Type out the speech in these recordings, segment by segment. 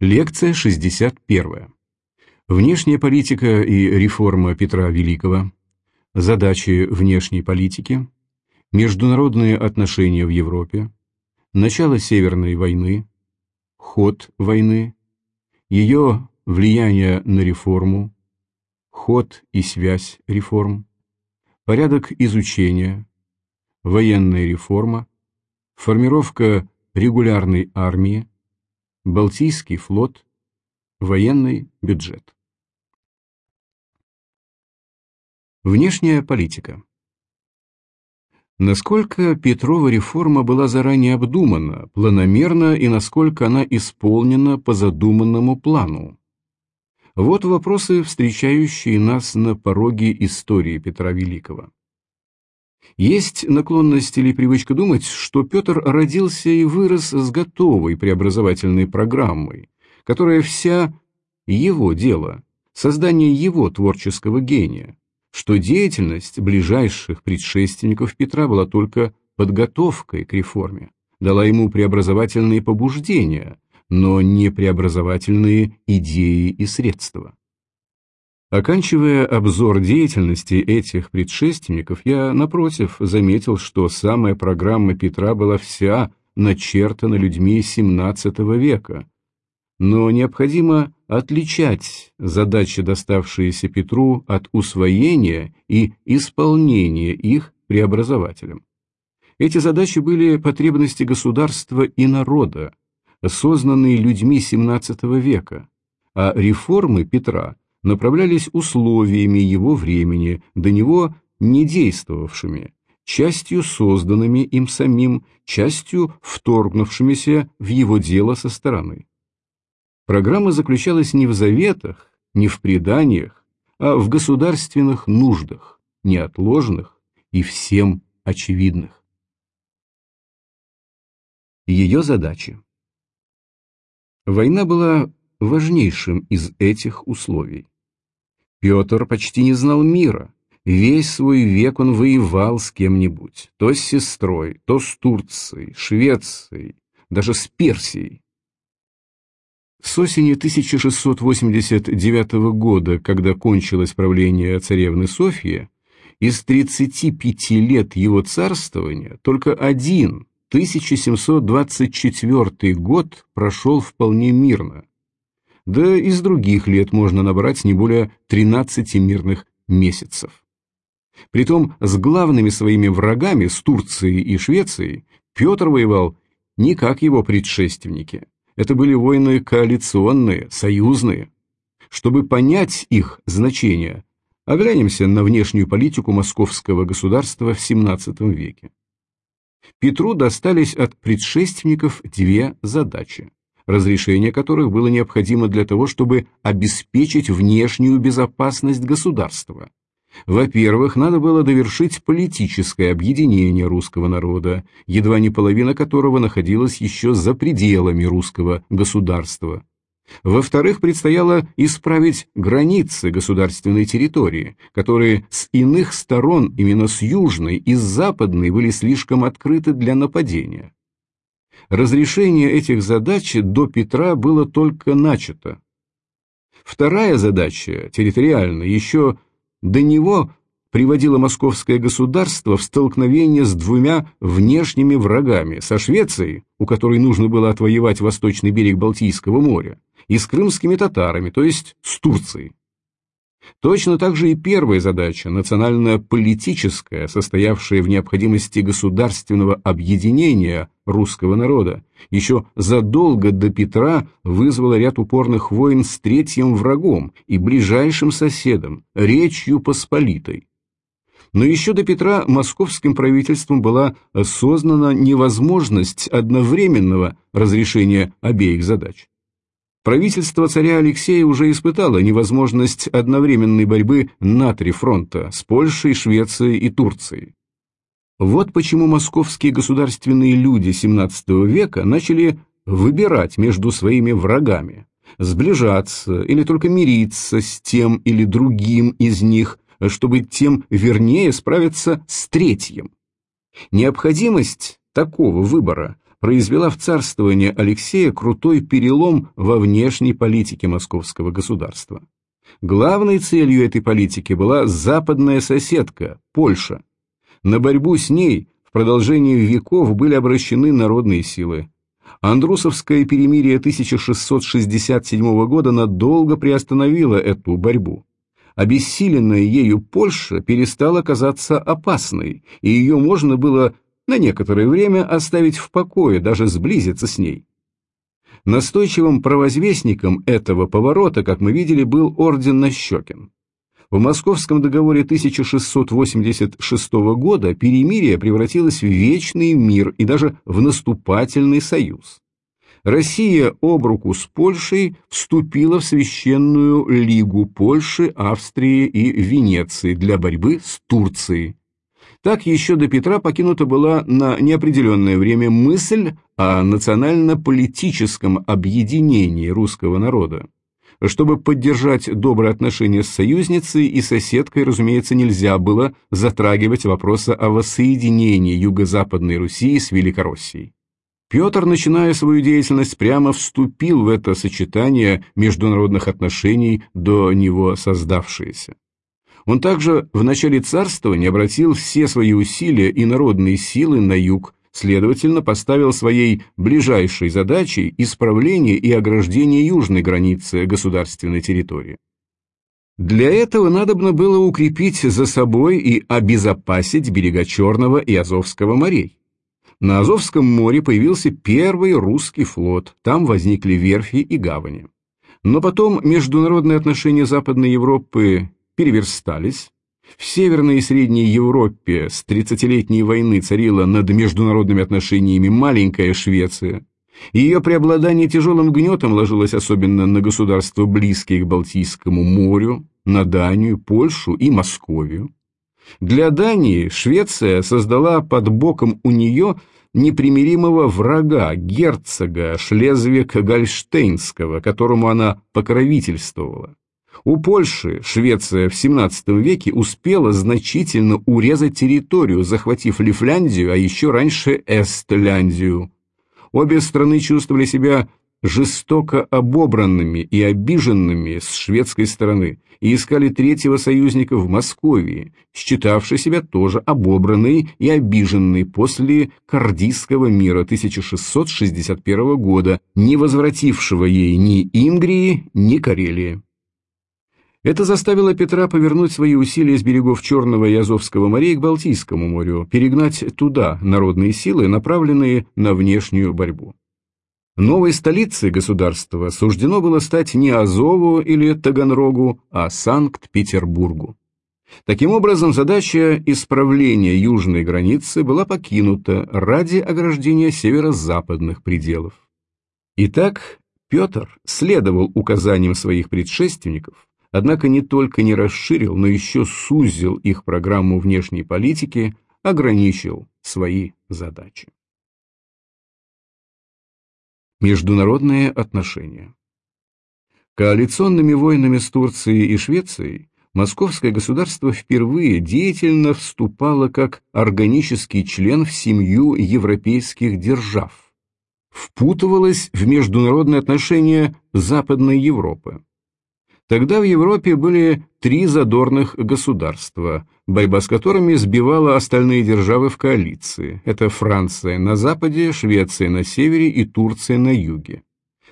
Лекция 61. Внешняя политика и реформа Петра Великого. Задачи внешней политики. Международные отношения в Европе. Начало Северной войны. Ход войны. Ее влияние на реформу. Ход и связь реформ. Порядок изучения. Военная реформа. Формировка регулярной армии. Балтийский флот. Военный бюджет. Внешняя политика. Насколько Петрова реформа была заранее обдумана, планомерна и насколько она исполнена по задуманному плану? Вот вопросы, встречающие нас на пороге истории Петра Великого. Есть наклонность или привычка думать, что Петр родился и вырос с готовой преобразовательной программой, которая вся его дело, создание его творческого гения, что деятельность ближайших предшественников Петра была только подготовкой к реформе, дала ему преобразовательные побуждения, но не преобразовательные идеи и средства. Оканчивая обзор деятельности этих предшественников, я, напротив, заметил, что самая программа Петра была вся начертана людьми XVII века, но необходимо отличать задачи, доставшиеся Петру, от усвоения и исполнения их преобразователем. Эти задачи были потребности государства и народа, сознанные людьми XVII века, а реформы Петра направлялись условиями его времени, до него не действовавшими, частью созданными им самим, частью вторгнувшимися в его дело со стороны. Программа заключалась не в заветах, не в преданиях, а в государственных нуждах, неотложных и всем очевидных. Ее задачи Война была важнейшим из этих условий. Петр почти не знал мира, весь свой век он воевал с кем-нибудь, то с сестрой, то с Турцией, Швецией, даже с Персией. С осени 1689 года, когда кончилось правление царевны Софьи, из 35 лет его царствования только один, 1724 год, прошел вполне мирно. Да из других лет можно набрать не более 13 мирных месяцев. Притом с главными своими врагами, с Турцией и Швецией, Петр воевал не как его предшественники – это были войны коалиционные, союзные. Чтобы понять их значение, оглянемся на внешнюю политику московского государства в XVII веке. Петру достались от предшественников две задачи, разрешение которых было необходимо для того, чтобы обеспечить внешнюю безопасность государства во-первых, надо было довершить политическое объединение русского народа, едва не половина которого находилась еще за пределами русского государства. Во-вторых, предстояло исправить границы государственной территории, которые с иных сторон, именно с южной и с западной, были слишком открыты для нападения. Разрешение этих задач до Петра было только начато. Вторая задача, территориальная, еще до него приводило московское государство в столкновение с двумя внешними врагами, со Швецией, у которой нужно было отвоевать восточный берег Балтийского моря, и с крымскими татарами, то есть с Турцией. Точно так же и первая задача, национально-политическая, состоявшая в необходимости государственного объединения русского народа, еще задолго до Петра вызвала ряд упорных войн с третьим врагом и ближайшим соседом, Речью Посполитой. Но еще до Петра московским правительством была осознана невозможность одновременного разрешения обеих задач. Правительство царя Алексея уже испытало невозможность одновременной борьбы на три фронта с Польшей, Швецией и Турцией. Вот почему московские государственные люди XVII века начали выбирать между своими врагами, сближаться или только мириться с тем или другим из них, чтобы тем вернее справиться с третьим. Необходимость такого выбора произвела в царствование Алексея крутой перелом во внешней политике московского государства. Главной целью этой политики была западная соседка, Польша. На борьбу с ней в продолжении веков были обращены народные силы. Андрусовское перемирие 1667 года надолго приостановило эту борьбу. Обессиленная ею Польша перестала казаться опасной, и ее можно было на некоторое время оставить в покое, даже сблизиться с ней. Настойчивым провозвестником этого поворота, как мы видели, был орден Нащекин. В Московском договоре 1686 года перемирие превратилось в вечный мир и даже в наступательный союз. Россия об руку с Польшей вступила в священную лигу Польши, Австрии и Венеции для борьбы с Турцией. Так еще до Петра покинута была на неопределенное время мысль о национально-политическом объединении русского народа. Чтобы поддержать добрые отношения с союзницей и соседкой, разумеется, нельзя было затрагивать вопроса о воссоединении Юго-Западной Руси с Великороссией. Петр, начиная свою деятельность, прямо вступил в это сочетание международных отношений, до него создавшееся. Он также в начале царствования обратил все свои усилия и народные силы на юг, следовательно, поставил своей ближайшей задачей исправление и ограждение южной границы государственной территории. Для этого надобно было укрепить за собой и обезопасить берега Черного и Азовского морей. На Азовском море появился первый русский флот, там возникли верфи и гавани. Но потом международные отношения Западной Европы переверстались, в Северной и Средней Европе с 30-летней войны царила над международными отношениями маленькая Швеция. Ее преобладание тяжелым гнетом ложилось особенно на государства, близкие к Балтийскому морю, на Данию, Польшу и Московию. Для Дании Швеция создала под боком у нее непримиримого врага, герцога Шлезвиг-Гольштейнского, которому она покровительствовала. У Польши Швеция в XVII веке успела значительно урезать территорию, захватив Лифляндию, а еще раньше Эстляндию. Обе страны чувствовали себя жестоко обобранными и обиженными с шведской стороны и искали третьего союзника в Москве, считавший себя тоже обобранной и обиженной после Кардийского мира 1661 года, не возвратившего ей ни Ингрии, ни Карелии. Это заставило Петра повернуть свои усилия с берегов Черного и Азовского морей к Балтийскому морю, перегнать туда народные силы, направленные на внешнюю борьбу. Новой столицей государства суждено было стать не Азову или Таганрогу, а Санкт-Петербургу. Таким образом, задача исправления южной границы была покинута ради ограждения северо-западных пределов. Итак, Петр следовал указаниям своих предшественников, однако не только не расширил, но еще сузил их программу внешней политики, ограничил свои задачи. Международные отношения Коалиционными войнами с Турцией и Швецией московское государство впервые деятельно вступало как органический член в семью европейских держав, впутывалось в международные отношения Западной Европы. Тогда в Европе были три задорных государства, борьба с которыми сбивала остальные державы в коалиции. Это Франция на западе, Швеция на севере и Турция на юге.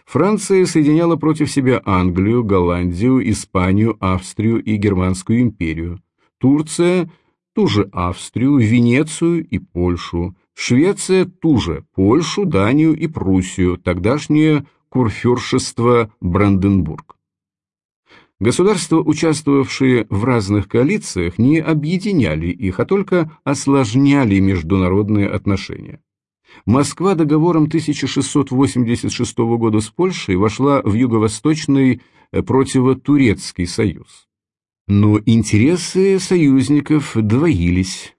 Франция соединяла против себя Англию, Голландию, Испанию, Австрию и Германскую империю. Турция – ту же Австрию, Венецию и Польшу. Швеция – ту же Польшу, Данию и Пруссию, тогдашнее курфюршество Бранденбург. Государства, участвовавшие в разных коалициях, не объединяли их, а только осложняли международные отношения. Москва договором 1686 года с Польшей вошла в юго-восточный э, противотурецкий союз. Но интересы союзников двоились.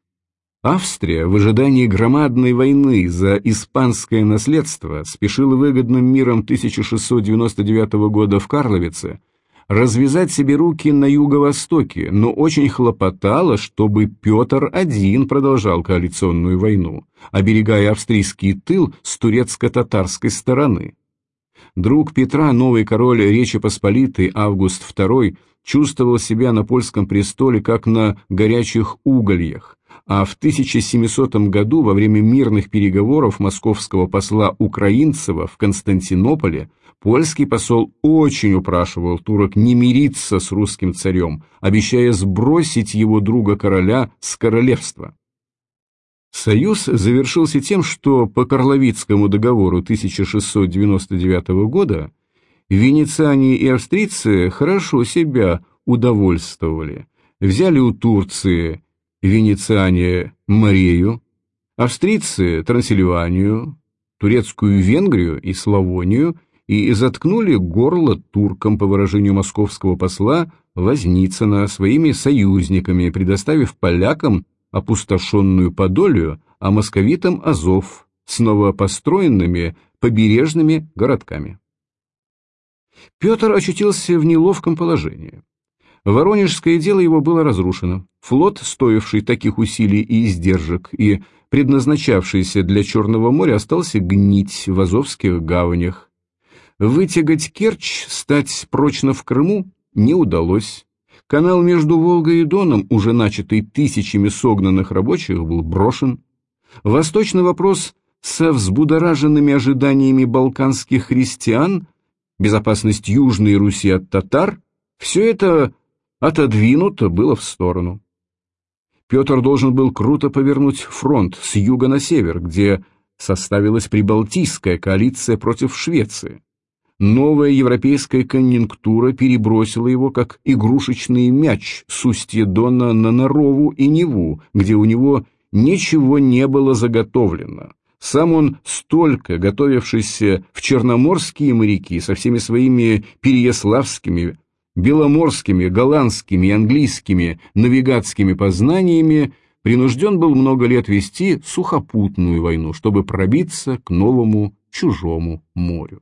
Австрия в ожидании громадной войны за испанское наследство спешила выгодным миром 1699 года в Карловице развязать себе руки на юго-востоке, но очень хлопотала, чтобы Петр один продолжал коалиционную войну, оберегая австрийский тыл с турецко-татарской стороны. Друг Петра, новый король Речи Посполитой Август II, чувствовал себя на польском престоле как на горячих угольях, а в 1700 году во время мирных переговоров московского посла Украинцева в Константинополе польский посол очень упрашивал турок не мириться с русским царем, обещая сбросить его друга-короля с королевства. Союз завершился тем, что по Карловицкому договору 1699 года венециане и австрийцы хорошо себя удовольствовали. Взяли у Турции венециане Марию, австрийцы Трансильванию, турецкую Венгрию и Славонию и заткнули горло туркам, по выражению московского посла Возницына, своими союзниками, предоставив полякам опустошенную Подолию, а московитам Азов с новопостроенными побережными городками. Петр очутился в неловком положении. Воронежское дело его было разрушено. Флот, стоивший таких усилий и издержек, и предназначавшийся для Черного моря, остался гнить в Азовских гаванях. Вытягать Керчь, стать прочно в Крыму не удалось. Канал между Волгой и Доном, уже начатый тысячами согнанных рабочих, был брошен. Восточный вопрос со взбудораженными ожиданиями балканских христиан, безопасность Южной Руси от татар, все это отодвинуто было в сторону. Петр должен был круто повернуть фронт с юга на север, где составилась прибалтийская коалиция против Швеции. Новая европейская конъюнктура перебросила его как игрушечный мяч с устья Дона на Нарову и Неву, где у него ничего не было заготовлено. Сам он, столько готовившийся в черноморские моряки со всеми своими переяславскими, беломорскими, голландскими и английскими навигатскими познаниями, принужден был много лет вести сухопутную войну, чтобы пробиться к новому чужому морю.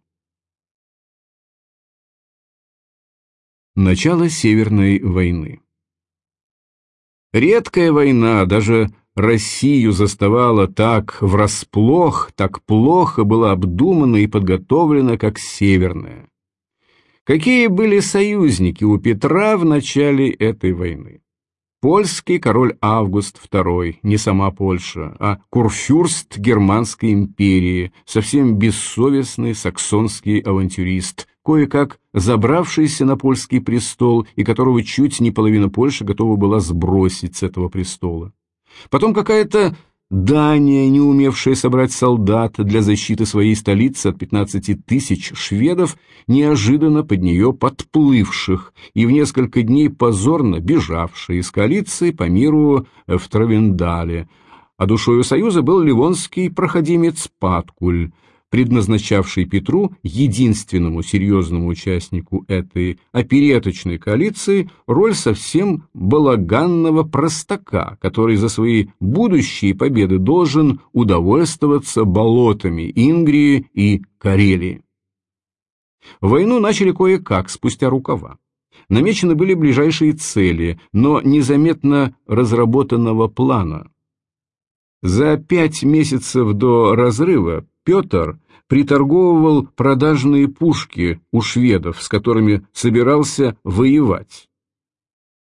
Начало Северной войны Редкая война, даже Россию заставала так врасплох, так плохо была обдумана и подготовлена, как Северная. Какие были союзники у Петра в начале этой войны? Польский король Август II, не сама Польша, а курфюрст Германской империи, совсем бессовестный саксонский авантюрист, кое-как забравшийся на польский престол и которого чуть не половина Польши готова была сбросить с этого престола. Потом какая-то Дания, не умевшая собрать солдат для защиты своей столицы от 15 тысяч шведов, неожиданно под нее подплывших и в несколько дней позорно бежавшие из коалиции по миру в Травендале, а душою союза был ливонский проходимец Паткуль, предназначавший Петру, единственному серьезному участнику этой опереточной коалиции, роль совсем балаганного простака, который за свои будущие победы должен удовольствоваться болотами Ингрии и Карелии. Войну начали кое-как, спустя рукава. Намечены были ближайшие цели, но незаметно разработанного плана. За пять месяцев до разрыва Петр приторговывал продажные пушки у шведов, с которыми собирался воевать.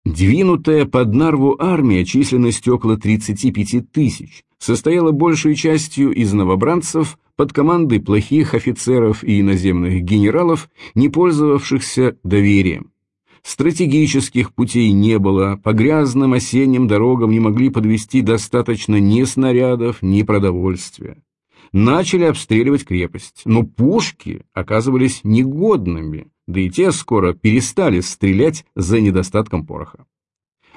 Двинутая под Нарву армия численностью около 35 тысяч состояла большей частью из новобранцев под командой плохих офицеров и иноземных генералов, не пользовавшихся доверием. Стратегических путей не было, по грязным осенним дорогам не могли подвести достаточно ни снарядов, ни продовольствия начали обстреливать крепость, но пушки оказывались негодными, да и те скоро перестали стрелять за недостатком пороха.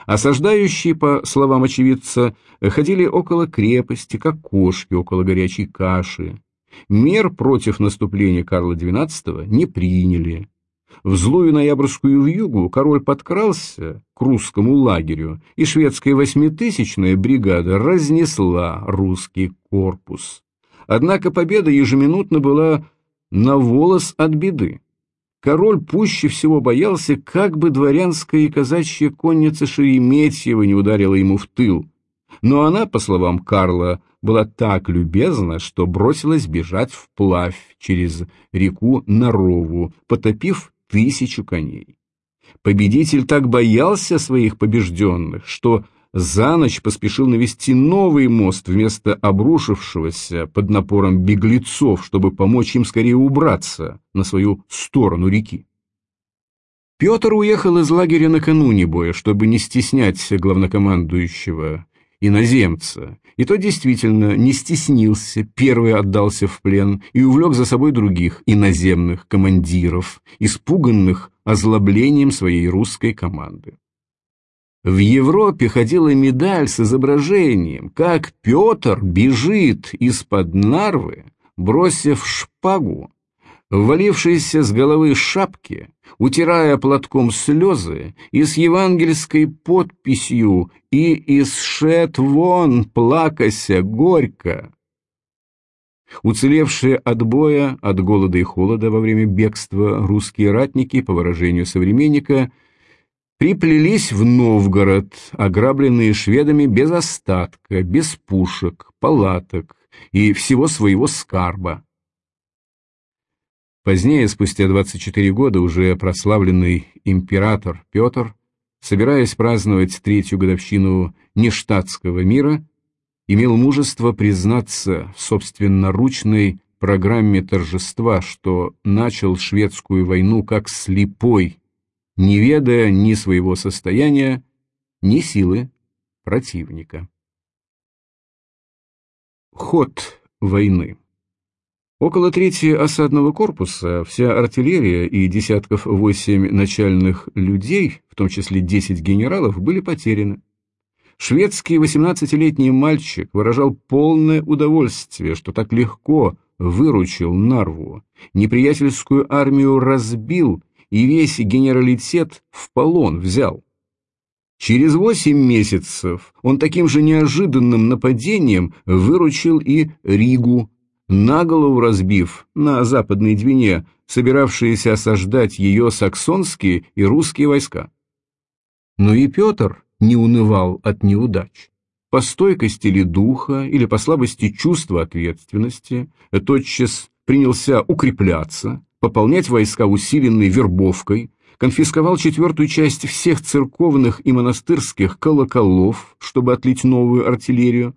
Осаждающие, по словам очевидца, ходили около крепости, как кошки около горячей каши. Мер против наступления Карла XII не приняли. В злую ноябрьскую вьюгу король подкрался к русскому лагерю, и шведская восьмитысячная бригада разнесла русский корпус. Однако победа ежеминутно была на волос от беды. король пуще всего боялся, как бы дворянская и казачья конница Шереметьева не ударила ему в тыл. Но она, по словам Карла, была так любезна, что бросилась бежать вплавь через реку Нарову, потопив тысячу коней. Победитель так боялся своих побежденных, что за ночь поспешил навести новый мост вместо обрушившегося под напором беглецов, чтобы помочь им скорее убраться на свою сторону реки. Петр уехал из лагеря накануне боя, чтобы не стеснять главнокомандующего иноземца, и тот действительно не стеснился, первый отдался в плен и увлек за собой других иноземных командиров, испуганных озлоблением своей русской команды. В Европе ходила медаль с изображением, как Петр бежит из-под Нарвы, бросив шпагу, ввалившийся с головы шапки, утирая платком слезы и с евангельской подписью «И исшед вон, плакася горько». Уцелевшие от боя, от голода и холода во время бегства русские ратники, по выражению современника, приплелись в Новгород, ограбленные шведами без остатка, без пушек, палаток и всего своего скарба. Позднее, спустя 24 года, уже прославленный император Петр, собираясь праздновать третью годовщину нештатского мира, имел мужество признаться в собственноручной программе торжества, что начал шведскую войну как слепой, не ведая ни своего состояния, ни силы противника. Ход войны Около трети осадного корпуса, вся артиллерия и десятков восемь начальных людей, в том числе десять генералов, были потеряны. Шведский 18-летний мальчик выражал полное удовольствие, что так легко выручил Нарву, неприятельскую армию разбил и весь генералитет в полон взял. Через восемь месяцев он таким же неожиданным нападением выручил и Ригу, наголову разбив на западной Двине собиравшиеся осаждать ее саксонские и русские войска. Но и Петр не унывал от неудач. По стойкости ли духа или по слабости чувства ответственности тотчас принялся укрепляться, пополнять войска усиленной вербовкой, конфисковал четвертую часть всех церковных и монастырских колоколов, чтобы отлить новую артиллерию.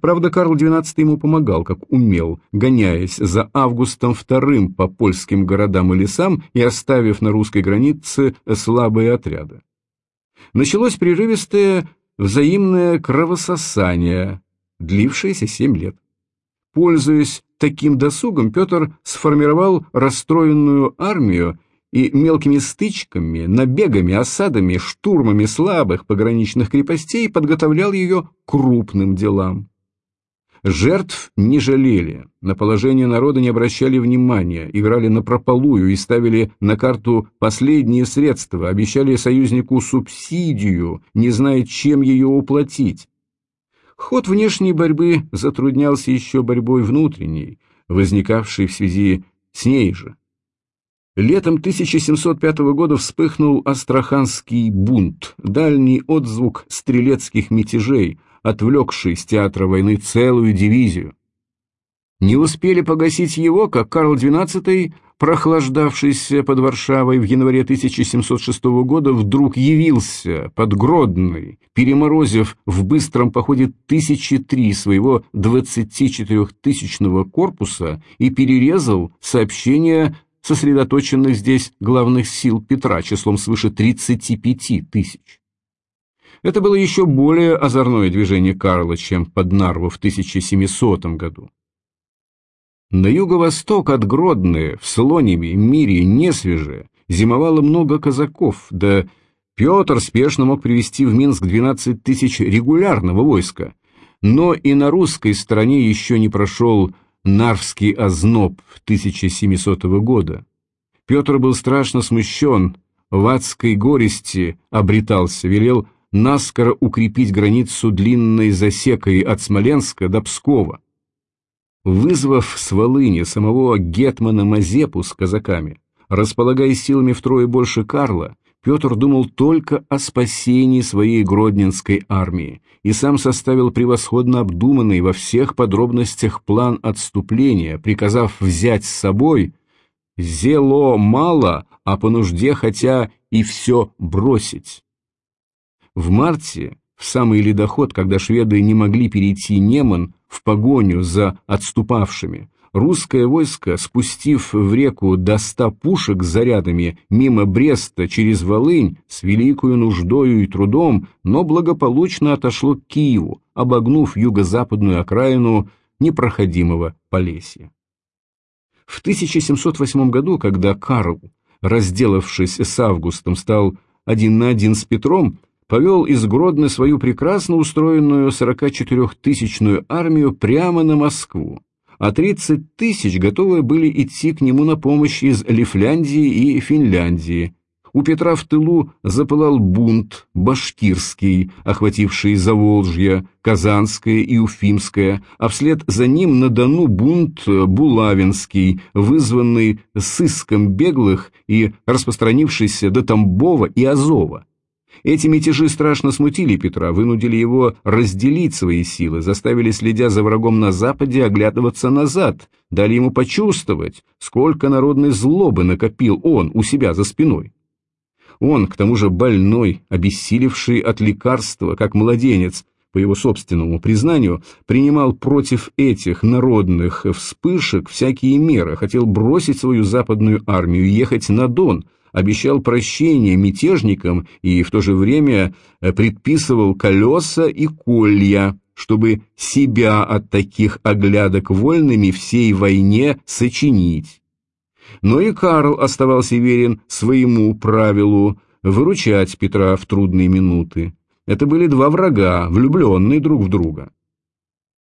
Правда, Карл XII ему помогал, как умел, гоняясь за Августом II по польским городам и лесам и оставив на русской границе слабые отряды началось прерывистое взаимное кровососание, длившееся семь лет. Пользуясь таким досугом, Петр сформировал расстроенную армию и мелкими стычками, набегами, осадами, штурмами слабых пограничных крепостей подготовлял ее крупным делам. Жертв не жалели, на положение народа не обращали внимания, играли на прополую и ставили на карту последние средства, обещали союзнику субсидию, не зная, чем ее уплатить. Ход внешней борьбы затруднялся еще борьбой внутренней, возникавшей в связи с ней же. Летом 1705 года вспыхнул Астраханский бунт, дальний отзвук стрелецких мятежей, отвлекший с театра войны целую дивизию. Не успели погасить его, как Карл XII, прохлаждавшийся под Варшавой в январе 1706 года, вдруг явился под Гродной, переморозив в быстром походе тысячи три своего 24-тысячного корпуса и перерезал сообщения сосредоточенных здесь главных сил Петра числом свыше 35 тысяч. Это было еще более озорное движение Карла, чем под Нарву в 1700 году. На юго-восток от Гродны, в Слоневе, Мире, Несвеже, зимовало много казаков, да Петр спешно мог привести в Минск 12 тысяч регулярного войска, но и на русской стороне еще не прошел Нарвский озноб 1700 года. Петр был страшно смущен, в адской горести обретался, велел наскоро укрепить границу длинной засекой от Смоленска до Пскова. Вызвав с Волыни самого Гетмана Мазепу с казаками, Располагая силами втрое больше Карла, Петр думал только о спасении своей Гродненской армии и сам составил превосходно обдуманный во всех подробностях план отступления, приказав взять с собой «зело мало, а по нужде хотя и все бросить». В марте, в самый ледоход, когда шведы не могли перейти Неман в погоню за отступавшими, русское войско, спустив в реку до ста пушек с зарядами мимо Бреста через Волынь, с великою нуждою и трудом, но благополучно отошло к Киеву, обогнув юго-западную окраину непроходимого Полесья. В 1708 году, когда Карл, разделавшись с Августом, стал один на один с Петром, повел из Гродно свою прекрасно устроенную 44-тысячную армию прямо на Москву, а 30 тысяч готовы были идти к нему на помощь из Лифляндии и Финляндии. У Петра в тылу запылал бунт башкирский, охвативший Заволжье, Казанское и Уфимское, а вслед за ним на Дону бунт Булавинский, вызванный сыском беглых и распространившийся до Тамбова и Азова. Эти мятежи страшно смутили Петра, вынудили его разделить свои силы, заставили, следя за врагом на западе, оглядываться назад, дали ему почувствовать, сколько народной злобы накопил он у себя за спиной. Он, к тому же больной, обессилевший от лекарства, как младенец, по его собственному признанию, принимал против этих народных вспышек всякие меры, хотел бросить свою западную армию и ехать на Дон – обещал прощение мятежникам и в то же время э, предписывал колеса и колья, чтобы себя от таких оглядок вольными всей войне сочинить. Но и Карл оставался верен своему правилу выручать Петра в трудные минуты. Это были два врага, влюбленные друг в друга.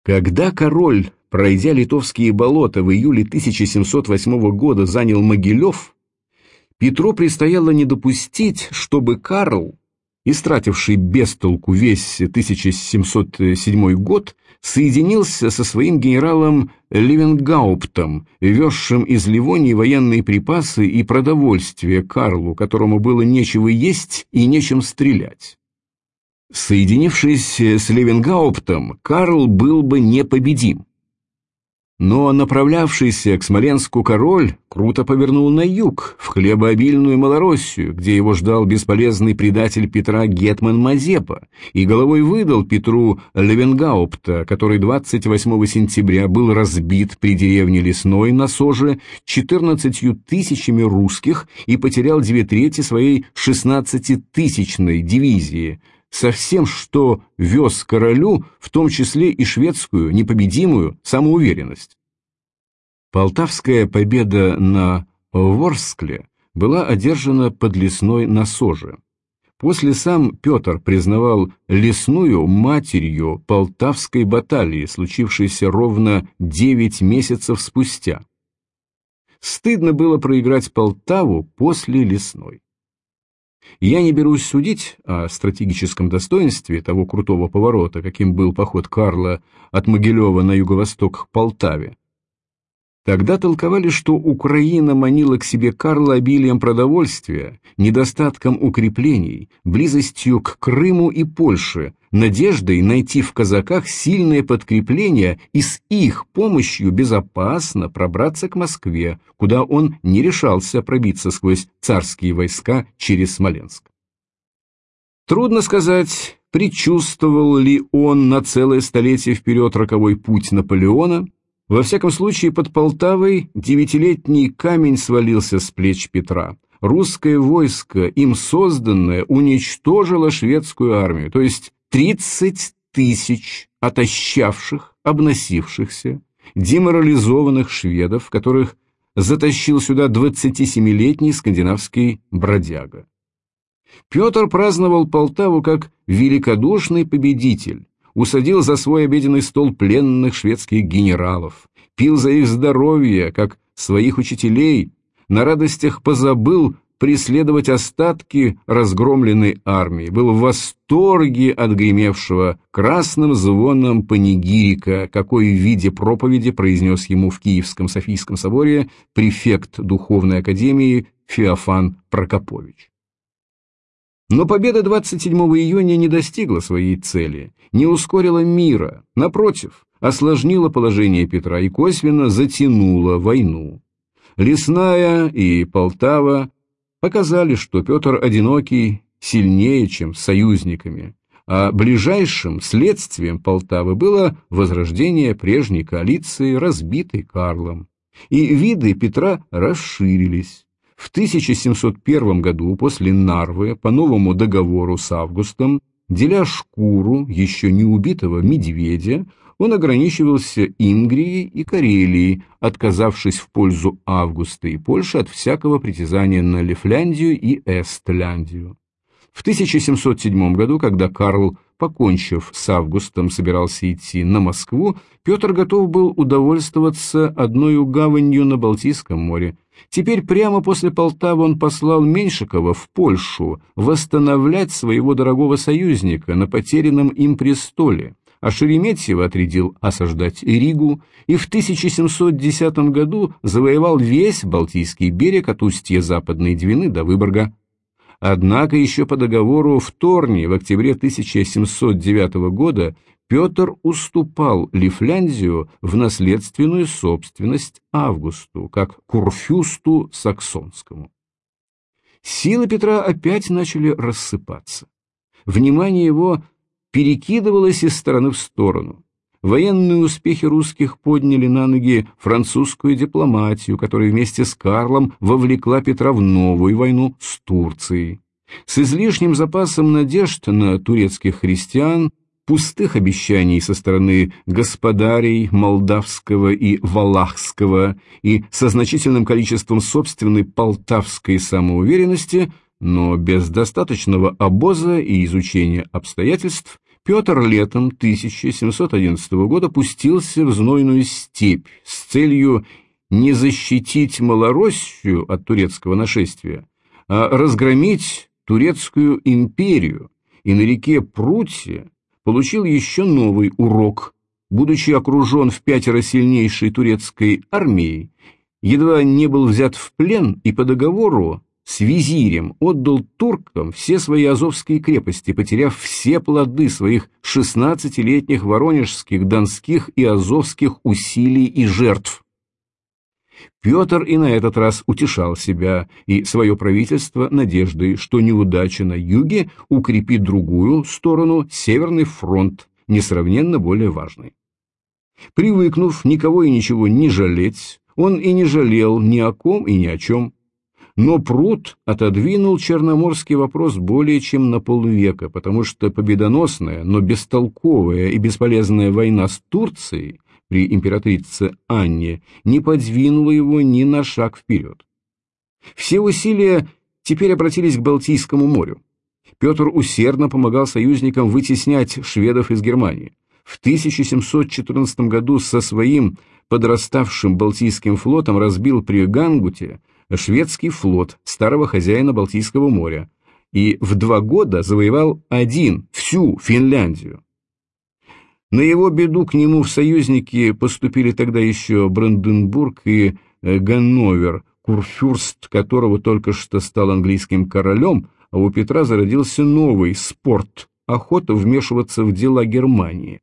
Когда король, пройдя литовские болота в июле 1708 года, занял Могилев, Петру предстояло не допустить, чтобы Карл, истративший без толку весь 1707 год, соединился со своим генералом Левенгауптом, везшим из Ливонии военные припасы и продовольствие Карлу, которому было нечего есть и нечем стрелять. Соединившись с Левенгауптом, Карл был бы непобедим. Но направлявшийся к Смоленску король круто повернул на юг, в хлебообильную Малороссию, где его ждал бесполезный предатель Петра Гетман Мазепа, и головой выдал Петру Левенгаупта, который 28 сентября был разбит при деревне Лесной на Соже 14 тысячами русских и потерял две трети своей 16-тысячной дивизии – со всем, что вез королю, в том числе и шведскую непобедимую самоуверенность. Полтавская победа на Ворскле была одержана под Лесной на Соже. После сам Петр признавал Лесную матерью Полтавской баталии, случившейся ровно девять месяцев спустя. Стыдно было проиграть Полтаву после Лесной. Я не берусь судить о стратегическом достоинстве того крутого поворота, каким был поход Карла от Могилева на юго-восток к Полтаве. Тогда толковали, что Украина манила к себе Карла обилием продовольствия, недостатком укреплений, близостью к Крыму и Польше, надеждой найти в казаках сильное подкрепление и с их помощью безопасно пробраться к Москве, куда он не решался пробиться сквозь царские войска через Смоленск. Трудно сказать, предчувствовал ли он на целое столетие вперед роковой путь Наполеона, во всяком случае, под Полтавой девятилетний камень свалился с плеч Петра. Русское войско, им созданное, уничтожило шведскую армию, то есть 30 тысяч отощавших, обносившихся, деморализованных шведов, которых затащил сюда 27-летний скандинавский бродяга. Петр праздновал Полтаву как великодушный победитель, усадил за свой обеденный стол пленных шведских генералов, пил за их здоровье, как своих учителей, на радостях позабыл преследовать остатки разгромленной армии, был в восторге от гремевшего красным звоном панигирика, какой в виде проповеди произнес ему в Киевском Софийском соборе префект Духовной Академии Феофан Прокопович. Но победа 27 июня не достигла своей цели, не ускорила мира, напротив, осложнила положение Петра и косвенно затянула войну. Лесная и Полтава показали, что Петр одинокий сильнее, чем с союзниками, а ближайшим следствием Полтавы было возрождение прежней коалиции, разбитой Карлом. И виды Петра расширились. В 1701 году после Нарвы по новому договору с Августом, деля шкуру еще не убитого медведя, он ограничивался Ингрией и Карелией, отказавшись в пользу Августа и Польши от всякого притязания на Лифляндию и Эстляндию. В 1707 году, когда Карл, покончив с Августом, собирался идти на Москву, Петр готов был удовольствоваться одной гаванью на Балтийском море. Теперь прямо после Полтавы он послал Меньшикова в Польшу восстановлять своего дорогого союзника на потерянном им престоле а Шереметьево отрядил осаждать Ригу и в 1710 году завоевал весь Балтийский берег от устья Западной Двины до Выборга. Однако еще по договору в Торне в октябре 1709 года Петр уступал Лифляндию в наследственную собственность Августу, как Курфюсту Саксонскому. Силы Петра опять начали рассыпаться. Внимание его перекидывалась из стороны в сторону. Военные успехи русских подняли на ноги французскую дипломатию, которая вместе с Карлом вовлекла Петра в новую войну с Турцией. С излишним запасом надежд на турецких христиан, пустых обещаний со стороны господарей молдавского и валахского и со значительным количеством собственной полтавской самоуверенности, но без достаточного обоза и изучения обстоятельств, Петр летом 1711 года пустился в знойную степь с целью не защитить Малороссию от турецкого нашествия, а разгромить турецкую империю, и на реке Прутье получил еще новый урок. Будучи окружен в пятеро сильнейшей турецкой армией, едва не был взят в плен и по договору с визирем отдал туркам все свои азовские крепости, потеряв все плоды своих шестнадцатилетних воронежских, донских и азовских усилий и жертв. Петр и на этот раз утешал себя и свое правительство надеждой, что неудача на юге укрепит другую сторону, Северный фронт, несравненно более важный. Привыкнув никого и ничего не жалеть, он и не жалел ни о ком и ни о чем. Но Прут отодвинул черноморский вопрос более чем на полвека, потому что победоносная, но бестолковая и бесполезная война с Турцией при императрице Анне не подвинула его ни на шаг вперед. Все усилия теперь обратились к Балтийскому морю. Петр усердно помогал союзникам вытеснять шведов из Германии. В 1714 году со своим подраставшим Балтийским флотом разбил при Гангуте шведский флот старого хозяина Балтийского моря и в два года завоевал один, всю Финляндию. На его беду к нему в союзники поступили тогда еще Бранденбург и э, Ганновер, курфюрст которого только что стал английским королем, а у Петра зародился новый спорт – охота вмешиваться в дела Германии.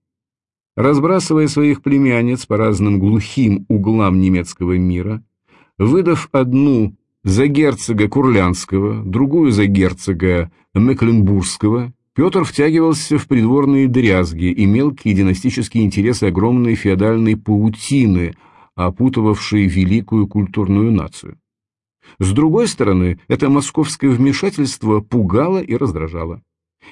Разбрасывая своих племянниц по разным глухим углам немецкого мира, выдав одну за герцога Курлянского, другую за герцога Мекленбургского, Петр втягивался в придворные дрязги и мелкие династические интересы огромной феодальной паутины, опутывавшей великую культурную нацию. С другой стороны, это московское вмешательство пугало и раздражало.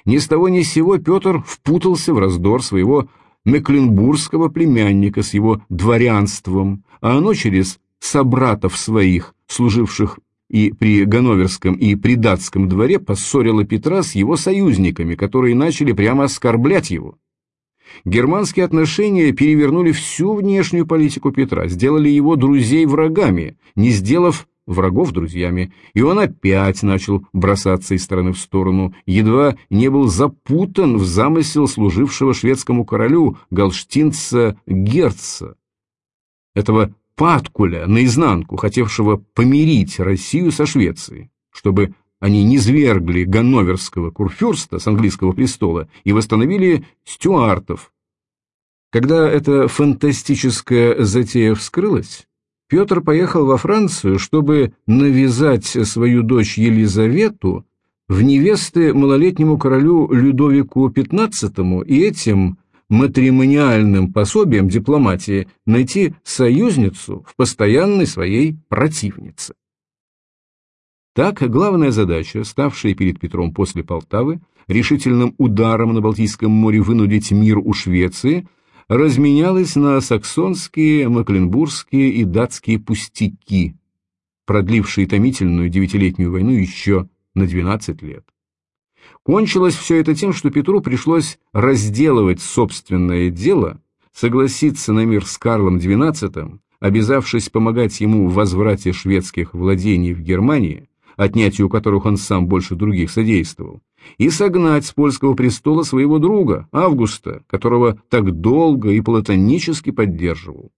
Ни с того ни с сего Петр впутался в раздор своего мекленбургского племянника с его дворянством, а оно через собратов своих, служивших и при Ганноверском, и при датском дворе, поссорила Петра с его союзниками, которые начали прямо оскорблять его. Германские отношения перевернули всю внешнюю политику Петра, сделали его друзей врагами, не сделав врагов друзьями, и он опять начал бросаться из стороны в сторону, едва не был запутан в замысел служившего шведскому королю галштинца Герца, этого Паткуля наизнанку, хотевшего помирить Россию со Швецией, чтобы они низвергли ганноверского курфюрста с английского престола и восстановили стюартов. Когда эта фантастическая затея вскрылась, Петр поехал во Францию, чтобы навязать свою дочь Елизавету в невесты малолетнему королю Людовику XV и этим матримониальным пособием дипломатии найти союзницу в постоянной своей противнице. Так, главная задача, ставшая перед Петром после Полтавы, решительным ударом на Балтийском море вынудить мир у Швеции, разменялась на саксонские, макленбургские и датские пустяки, продлившие томительную девятилетнюю войну еще на 12 лет. Кончилось все это тем, что Петру пришлось разделывать собственное дело, согласиться на мир с Карлом XII, обязавшись помогать ему в возврате шведских владений в Германии, отнятию которых он сам больше других содействовал, и согнать с польского престола своего друга, Августа, которого так долго и платонически поддерживал.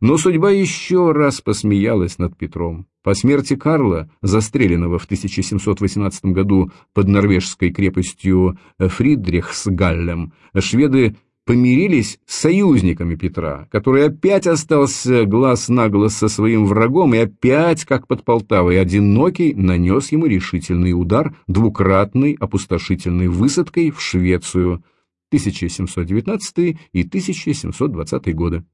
Но судьба еще раз посмеялась над Петром. По смерти Карла, застреленного в 1718 году под норвежской крепостью Фридрихсгаллем, шведы помирились с союзниками Петра, который опять остался глаз на глаз со своим врагом и опять, как под Полтавой, одинокий, нанес ему решительный удар двукратной опустошительной высадкой в Швецию 1719 и 1720 годы.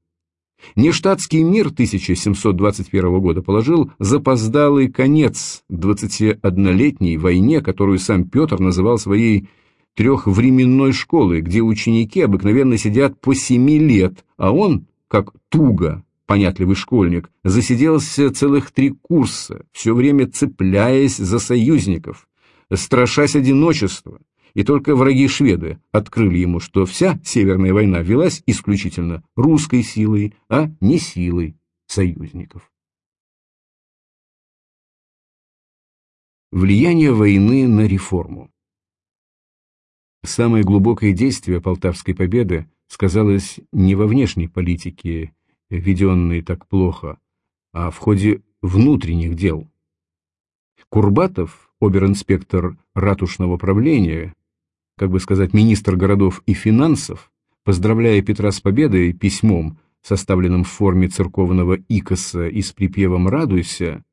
Нештатский мир 1721 года положил запоздалый конец 21-летней войне, которую сам Петр называл своей трехвременной школой, где ученики обыкновенно сидят по семи лет, а он, как туго, понятливый школьник, засиделся целых три курса, все время цепляясь за союзников, страшась одиночества, и только враги-шведы открыли ему, что вся Северная война велась исключительно русской силой, а не силой союзников. Влияние войны на реформу Самое глубокое действие Полтавской победы сказалось не во внешней политике, веденной так плохо, а в ходе внутренних дел. Курбатов, оберинспектор ратушного правления, как бы сказать, министр городов и финансов, поздравляя Петра с победой письмом, составленным в форме церковного икоса и с припевом «Радуйся»,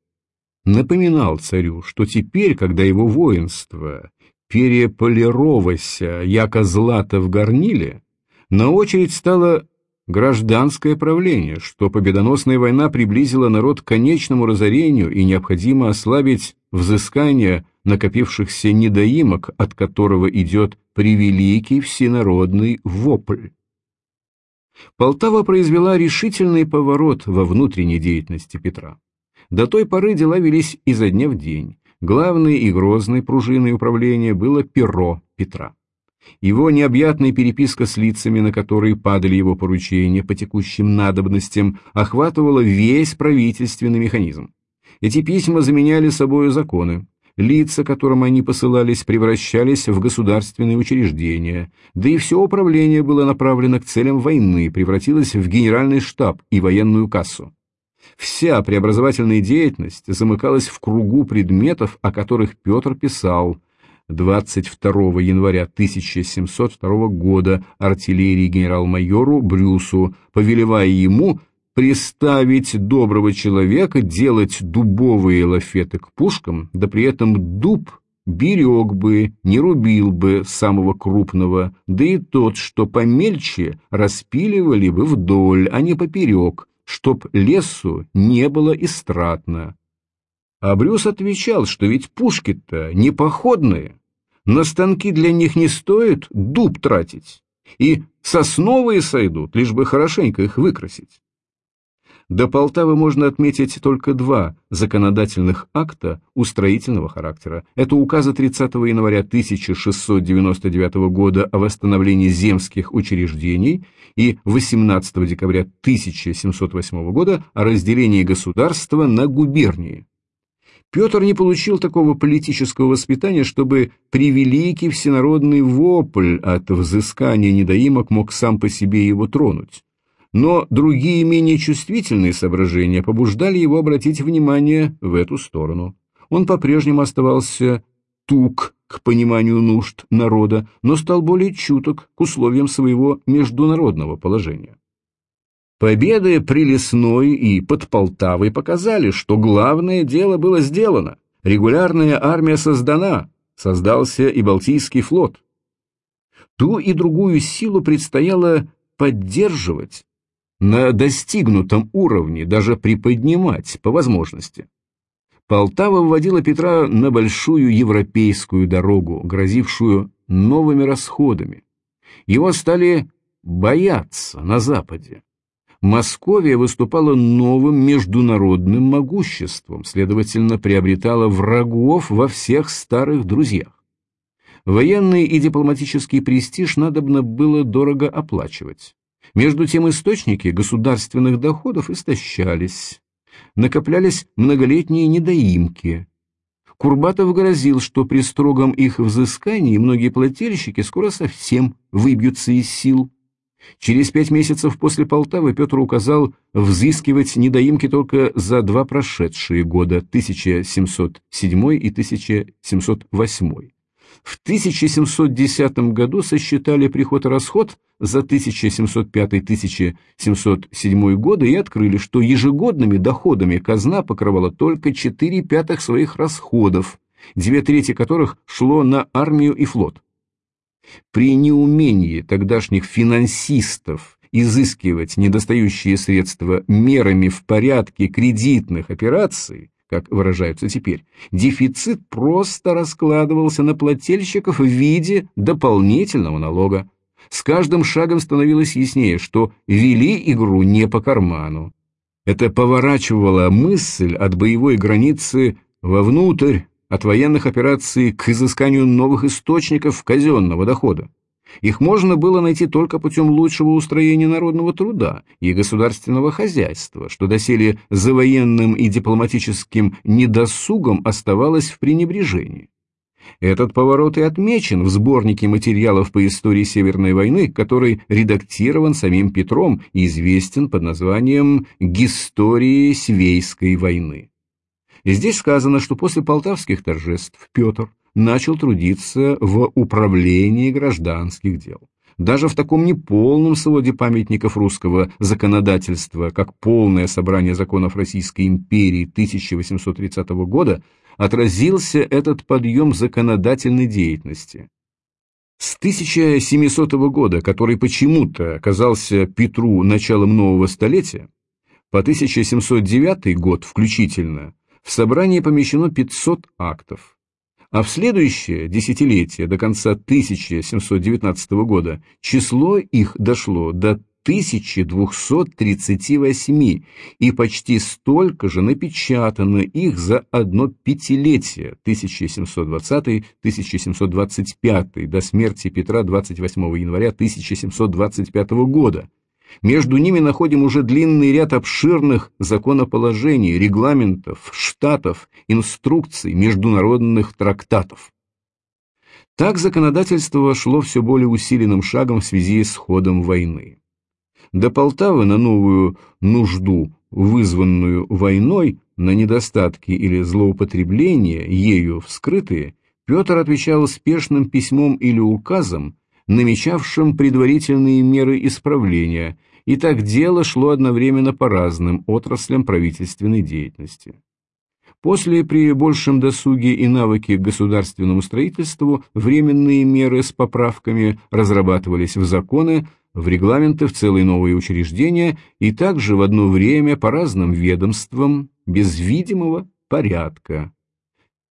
напоминал царю, что теперь, когда его воинство переполировася, яко злато в горниле, на очередь стало гражданское правление, что победоносная война приблизила народ к конечному разорению и необходимо ослабить взыскание накопившихся недоимок, от которого идет превеликий всенародный вопль. Полтава произвела решительный поворот во внутренней деятельности Петра. До той поры дела велись изо дня в день. Главной и грозной пружиной управления было перо Петра. Его необъятная переписка с лицами, на которые падали его поручения по текущим надобностям, охватывала весь правительственный механизм. Эти письма заменяли собою законы. Лица, которым они посылались, превращались в государственные учреждения, да и все управление было направлено к целям войны, превратилось в генеральный штаб и военную кассу. Вся преобразовательная деятельность замыкалась в кругу предметов, о которых Петр писал – 22 января 1702 года артиллерии генерал-майору Брюсу, повелевая ему приставить доброго человека делать дубовые лафеты к пушкам, да при этом дуб берег бы, не рубил бы самого крупного, да и тот, что помельче, распиливали бы вдоль, а не поперек, чтоб лесу не было истратно. А Брюс отвечал, что ведь пушки-то не походные, на станки для них не стоит дуб тратить, и сосновые сойдут, лишь бы хорошенько их выкрасить. До Полтавы можно отметить только два законодательных акта устроительного характера. Это указы 30 января 1699 года о восстановлении земских учреждений и 18 декабря 1708 года о разделении государства на губернии. Петр не получил такого политического воспитания, чтобы превеликий всенародный вопль от взыскания недоимок мог сам по себе его тронуть но другие менее чувствительные соображения побуждали его обратить внимание в эту сторону. Он по-прежнему оставался тук к пониманию нужд народа, но стал более чуток к условиям своего международного положения. Победы при Лесной и под Полтавой показали, что главное дело было сделано. Регулярная армия создана, создался и Балтийский флот. Ту и другую силу предстояло поддерживать на достигнутом уровне, даже приподнимать по возможности. Полтава вводила Петра на большую европейскую дорогу, грозившую новыми расходами. Его стали бояться на Западе. Московия выступала новым международным могуществом, следовательно, приобретала врагов во всех старых друзьях. Военный и дипломатический престиж надобно было дорого оплачивать. Между тем источники государственных доходов истощались, накоплялись многолетние недоимки. Курбатов грозил, что при строгом их взыскании многие плательщики скоро совсем выбьются из сил. Через пять месяцев после Полтавы Петр указал взыскивать недоимки только за два прошедшие года, 1707 и 1708. В 1710 году сосчитали приход и расход за 1705-1707 годы и открыли, что ежегодными доходами казна покрывала только 4 пятых своих расходов, две трети которых шло на армию и флот. При неумении тогдашних финансистов изыскивать недостающие средства мерами в порядке кредитных операций, как выражаются теперь, дефицит просто раскладывался на плательщиков в виде дополнительного налога. С каждым шагом становилось яснее, что вели игру не по карману. Это поворачивало мысль от боевой границы вовнутрь, от военных операций к изысканию новых источников казенного дохода. Их можно было найти только путем лучшего устроения народного труда и государственного хозяйства, что доселе за военным и дипломатическим недосугом оставалось в пренебрежении. Этот поворот и отмечен в сборнике материалов по истории Северной войны, который редактирован самим Петром и известен под названием «Гистории Свейской войны». Здесь сказано, что после полтавских торжеств Петр начал трудиться в управлении гражданских дел. Даже в таком неполном своде памятников русского законодательства, как полное собрание законов Российской империи 1830 года, отразился этот подъем законодательной деятельности. С 1700 года, который почему-то оказался Петру началом нового столетия, по 1709 год включительно, в собрании помещено 500 актов, а в следующее десятилетие, до конца 1719 года, число их дошло до 1238, и почти столько же напечатано их за одно пятилетие 1720-1725 до смерти Петра 28 января 1725 года, между ними находим уже длинный ряд обширных законоположений, регламентов, штатов, инструкций, международных трактатов. Так законодательство шло все более усиленным шагом в связи с ходом войны. До Полтавы на новую нужду, вызванную войной, на недостатки или злоупотребления ею вскрытые, Петр отвечал спешным письмом или указом, намечавшим предварительные меры исправления, и так дело шло одновременно по разным отраслям правительственной деятельности. После при большем досуге и навыке к государственному строительству временные меры с поправками разрабатывались в законы, в регламенты, в целые новые учреждения и также в одно время по разным ведомствам без видимого порядка.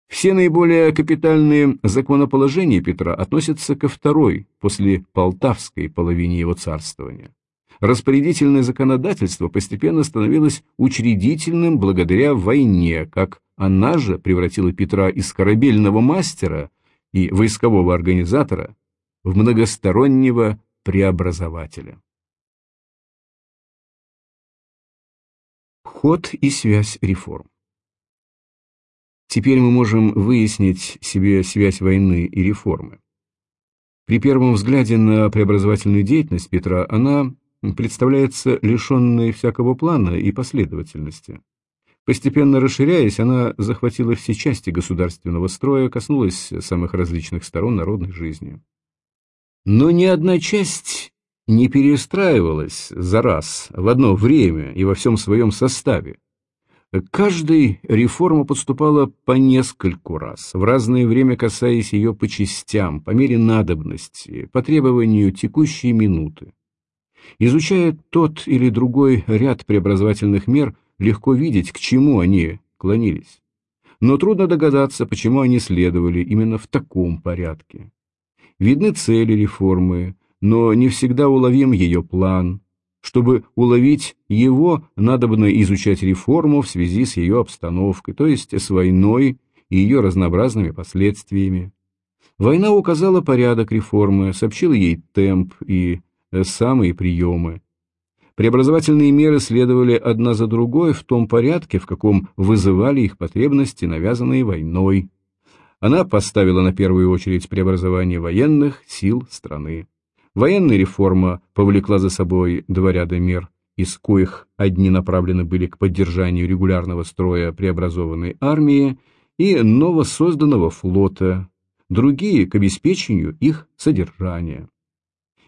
Все наиболее капитальные законоположения Петра относятся ко второй, после Полтавской половине его царствования. Распорядительное законодательство постепенно становилось учредительным благодаря войне, как она же превратила Петра из корабельного мастера и войскового организатора в многостороннего преобразователя. Ход и связь реформ Теперь мы можем выяснить себе связь войны и реформы. При первом взгляде на преобразовательную деятельность Петра она представляется лишенной всякого плана и последовательности. Постепенно расширяясь, она захватила все части государственного строя, коснулась самых различных сторон народной жизни. Но ни одна часть не перестраивалась за раз, в одно время и во всем своем составе. Каждой реформа подступала по нескольку раз, в разное время касаясь ее по частям, по мере надобности, по требованию текущей минуты. Изучая тот или другой ряд преобразовательных мер, легко видеть, к чему они клонились. Но трудно догадаться, почему они следовали именно в таком порядке. Видны цели реформы, но не всегда уловим ее план. Чтобы уловить его, надо бы изучать реформу в связи с ее обстановкой, то есть с войной и ее разнообразными последствиями. Война указала порядок реформы, сообщила ей темп и э, самые приемы. Преобразовательные меры следовали одна за другой в том порядке, в каком вызывали их потребности, навязанные войной. Она поставила на первую очередь преобразование военных сил страны. Военная реформа повлекла за собой два ряда мер, из коих одни направлены были к поддержанию регулярного строя преобразованной армии и новосозданного флота, другие – к обеспечению их содержания.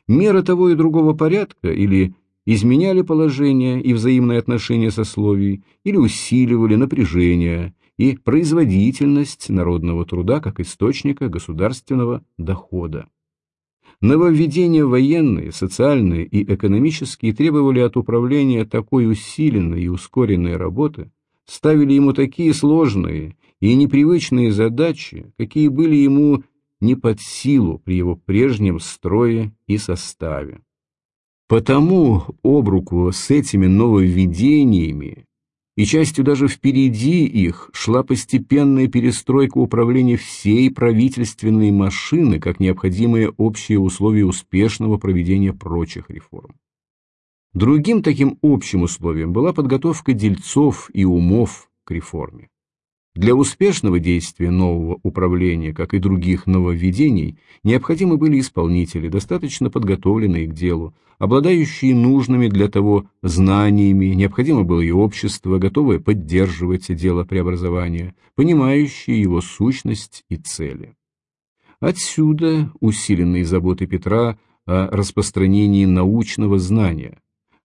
Меры того и другого порядка или изменяли положение и взаимные отношения сословий, или усиливали напряжение и производительность народного труда как источника государственного дохода. Нововведения военные, социальные и экономические требовали от управления такой усиленной и ускоренной работы, ставили ему такие сложные и непривычные задачи, какие были ему не под силу при его прежнем строе и составе. Потому об руку с этими нововведениями и частью даже впереди их шла постепенная перестройка управления всей правительственной машины как необходимые общие условия успешного проведения прочих реформ. Другим таким общим условием была подготовка дельцов и умов к реформе. Для успешного действия нового управления, как и других нововведений, необходимы были исполнители, достаточно подготовленные к делу, обладающие нужными для того знаниями, необходимо было и общество, готовое поддерживать дело преобразования, понимающее его сущность и цели. Отсюда усиленные заботы Петра о распространении научного знания,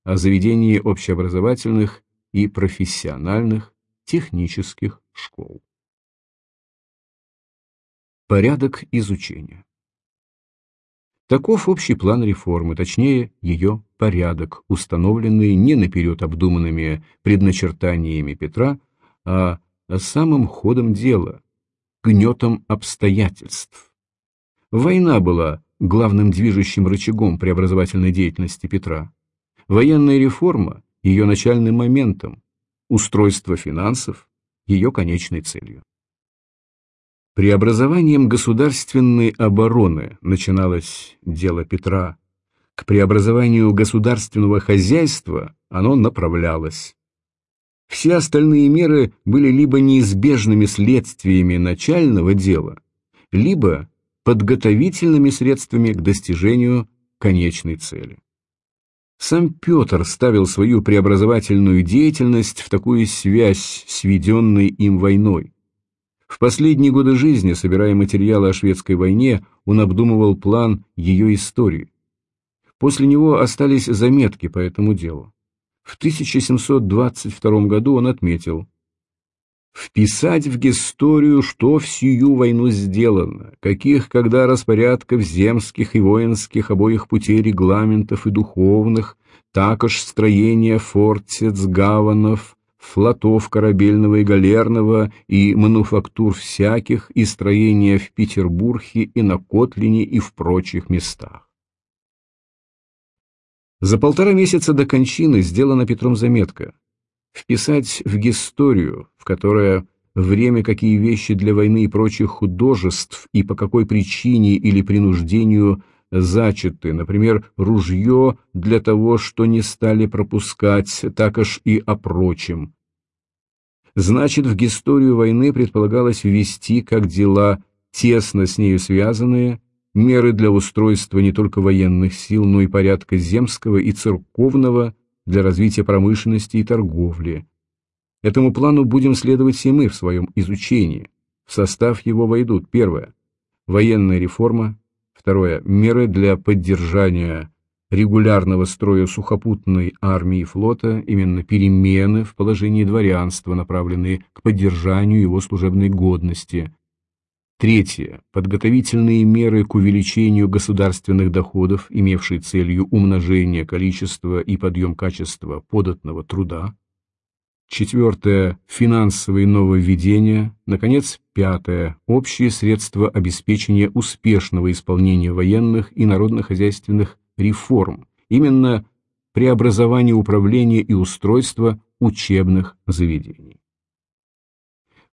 о заведении общеобразовательных и профессиональных технических школ. Порядок изучения. Таков общий план реформы, точнее, ее порядок, установленный не наперед обдуманными предначертаниями Петра, а самым ходом дела, гнетом обстоятельств. Война была главным движущим рычагом преобразовательной деятельности Петра. Военная реформа – ее начальным моментом, устройство финансов ее конечной целью. Преобразованием государственной обороны начиналось дело Петра. К преобразованию государственного хозяйства оно направлялось. Все остальные меры были либо неизбежными следствиями начального дела, либо подготовительными средствами к достижению конечной цели. Сам Петр ставил свою преобразовательную деятельность в такую связь с им войной. В последние годы жизни, собирая материалы о шведской войне, он обдумывал план ее истории. После него остались заметки по этому делу. В 1722 году он отметил вписать в историю, что всю войну сделано, каких когда распорядков земских и воинских обоих путей регламентов и духовных, також строения фортец, гаванов, флотов корабельного и галерного и мануфактур всяких и строения в Петербурге и на Котлине и в прочих местах. За полтора месяца до кончины сделана Петром заметка «Вписать в историю, в которое время, какие вещи для войны и прочих художеств и по какой причине или принуждению зачаты, например, ружье для того, что не стали пропускать, так аж и о прочем. Значит, в историю войны предполагалось ввести как дела, тесно с нею связанные, меры для устройства не только военных сил, но и порядка земского и церковного для развития промышленности и торговли. Этому плану будем следовать все мы в своем изучении. В состав его войдут первое – военная реформа, второе – меры для поддержания регулярного строя сухопутной армии и флота, именно перемены в положении дворянства, направленные к поддержанию его служебной годности. Третье. Подготовительные меры к увеличению государственных доходов, имевшие целью умножение количества и подъем качества податного труда. Четвертое. Финансовые нововведения. Наконец, пятое. Общие средства обеспечения успешного исполнения военных и народно-хозяйственных реформ, именно преобразование управления и устройства учебных заведений.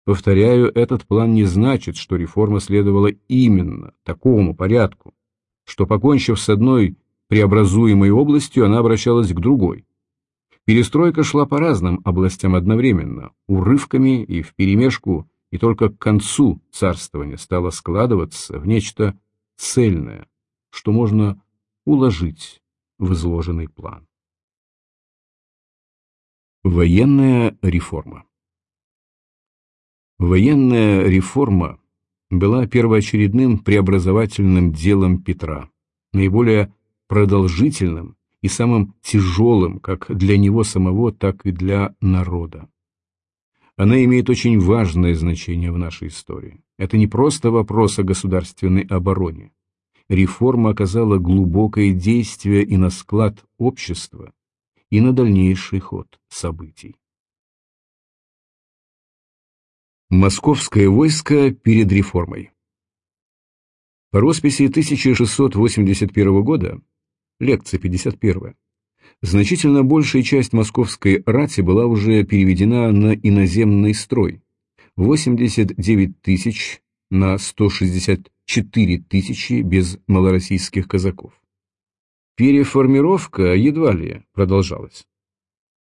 Повторяю, этот план не значит, что реформа следовала именно такому порядку, что, покончив с одной преобразуемой областью, она обращалась к другой. Перестройка шла по разным областям одновременно, урывками и вперемешку, и только к концу царствования стало складываться в нечто цельное, что можно уложить в изложенный план. Военная реформа Военная реформа была первоочередным преобразовательным делом Петра, наиболее продолжительным и самым тяжелым как для него самого, так и для народа. Она имеет очень важное значение в нашей истории. Это не просто вопрос о государственной обороне реформа оказала глубокое действие и на склад общества, и на дальнейший ход событий. Московское войско перед реформой По росписи 1681 года, лекция 51, значительно большая часть московской рати была уже переведена на иноземный строй, 89 тысяч на 160 4 тысячи без малороссийских казаков. Переформировка едва ли продолжалась.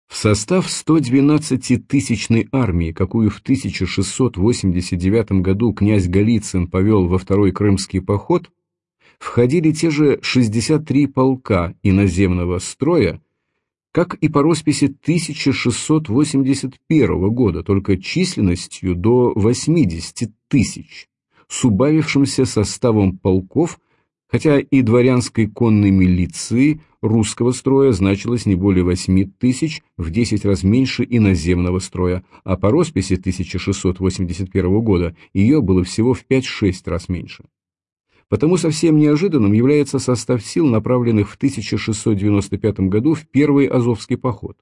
В состав 112-тысячной армии, какую в 1689 году князь Голицын повел во второй крымский поход, входили те же 63 полка иноземного строя, как и по росписи 1681 года, только численностью до 80 тысяч с убавившимся составом полков, хотя и дворянской конной милиции русского строя значилось не более 8 тысяч, в 10 раз меньше иноземного строя, а по росписи 1681 года ее было всего в 5-6 раз меньше. Потому совсем неожиданным является состав сил, направленных в 1695 году в первый Азовский поход.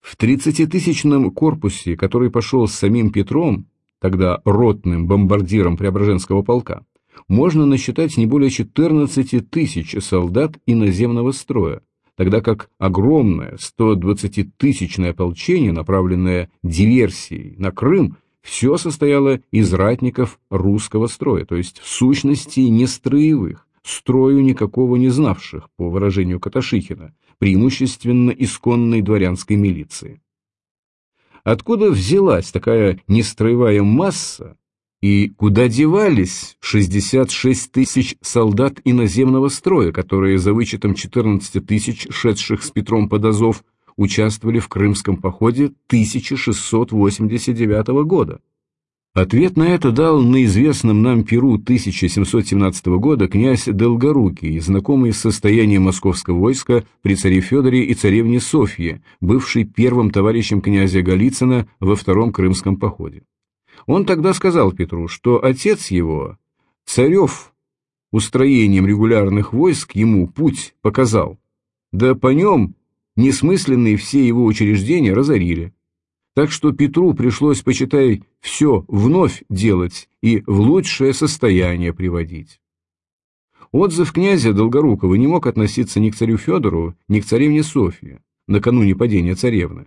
В 30-тысячном корпусе, который пошел с самим Петром, тогда ротным бомбардиром Преображенского полка, можно насчитать не более 14 тысяч солдат иноземного строя, тогда как огромное 120-тысячное ополчение, направленное диверсией на Крым, все состояло из ратников русского строя, то есть в сущности не строевых, строю никакого не знавших, по выражению Каташихина, преимущественно исконной дворянской милиции. Откуда взялась такая нестроевая масса и куда девались 66 тысяч солдат иноземного строя, которые за вычетом 14 тысяч, шедших с Петром под Азов, участвовали в крымском походе 1689 года? Ответ на это дал на известном нам Перу 1717 года князь Долгорукий, знакомый с состоянием московского войска при царе Федоре и царевне Софье, бывший первым товарищем князя Голицына во втором крымском походе. Он тогда сказал Петру, что отец его, царев, устроением регулярных войск ему путь показал, да по нем несмысленные все его учреждения разорили. Так что Петру пришлось, почитай, все вновь делать и в лучшее состояние приводить. Отзыв князя Долгорукова не мог относиться ни к царю Федору, ни к царевне Софье, накануне падения царевны.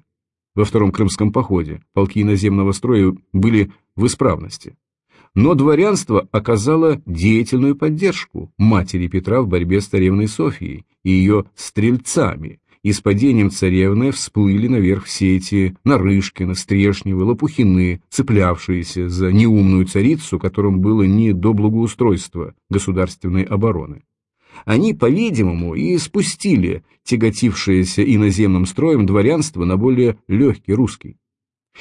Во втором крымском походе полки наземного строя были в исправности. Но дворянство оказало деятельную поддержку матери Петра в борьбе с царевной Софией и ее стрельцами, и с падением царевны всплыли наверх все эти Нарышкины, Стрешневы, Лопухины, цеплявшиеся за неумную царицу, которым было не до благоустройства государственной обороны. Они, по-видимому, и спустили тяготившееся иноземным строем дворянство на более легкий русский.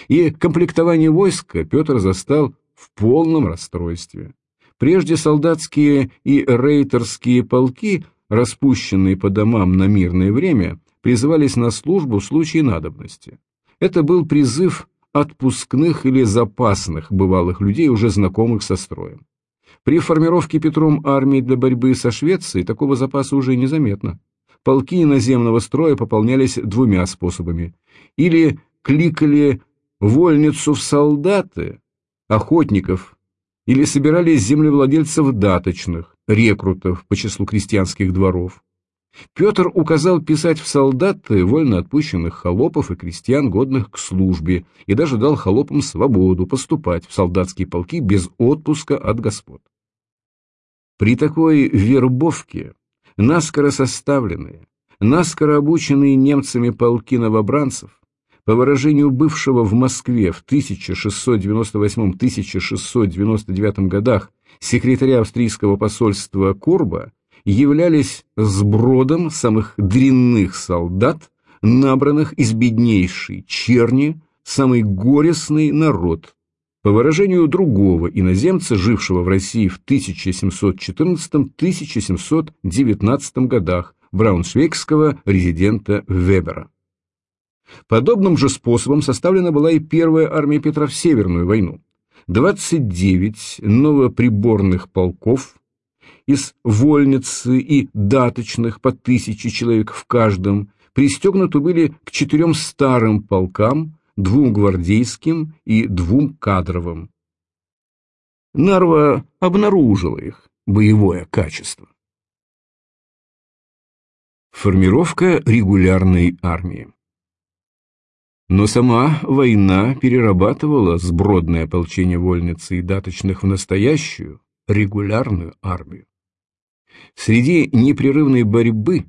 И комплектование войска Петр застал в полном расстройстве. Прежде солдатские и рейтерские полки, распущенные по домам на мирное время, призывались на службу в случае надобности. Это был призыв отпускных или запасных бывалых людей, уже знакомых со строем. При формировке Петром армии для борьбы со Швецией такого запаса уже незаметно. Полки наземного строя пополнялись двумя способами. Или кликали вольницу в солдаты, охотников, или собирали землевладельцев даточных, рекрутов по числу крестьянских дворов. Петр указал писать в солдаты вольно отпущенных холопов и крестьян, годных к службе, и даже дал холопам свободу поступать в солдатские полки без отпуска от господ. При такой вербовке наскоро составленные, наскоро обученные немцами полки новобранцев, по выражению бывшего в Москве в 1698-1699 годах секретаря австрийского посольства Курба, являлись сбродом самых дрянных солдат, набранных из беднейшей черни, самый горестный народ. По выражению другого иноземца, жившего в России в 1714-1719 годах, брауншвейгского резидента Вебера. Подобным же способом составлена была и первая армия Петра в Северную войну. 29 новоприборных полков, из вольницы и даточных по тысяче человек в каждом, пристегнуты были к четырем старым полкам, двум гвардейским и двум кадровым. Нарва обнаружила их боевое качество. Формировка регулярной армии но сама война перерабатывала сбродное ополчение вольницы и даточных в настоящую, регулярную армию. Среди непрерывной борьбы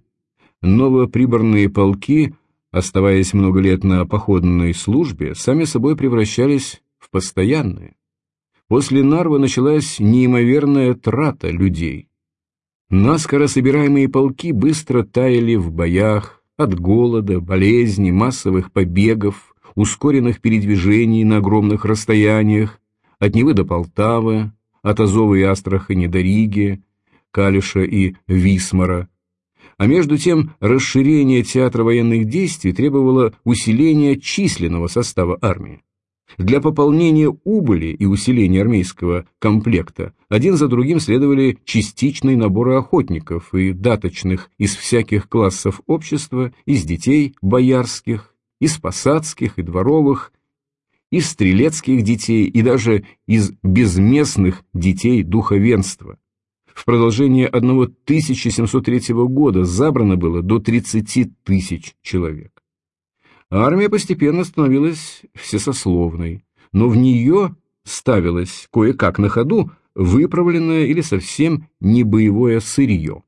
новоприборные полки, оставаясь много лет на походной службе, сами собой превращались в постоянные. После Нарва началась неимоверная трата людей. Наскоро собираемые полки быстро таяли в боях от голода, болезней, массовых побегов, ускоренных передвижений на огромных расстояниях, от Невы до Полтавы, от Азова и Астрахани до Риги, Калиша и Висмара. А между тем расширение театра военных действий требовало усиления численного состава армии. Для пополнения убыли и усиления армейского комплекта один за другим следовали частичные наборы охотников и даточных из всяких классов общества, из детей боярских, из посадских и дворовых, из стрелецких детей и даже из безместных детей духовенства. В продолжение 1703 года забрано было до 30 тысяч человек. Армия постепенно становилась всесословной, но в нее ставилось кое-как на ходу выправленное или совсем не боевое сырье.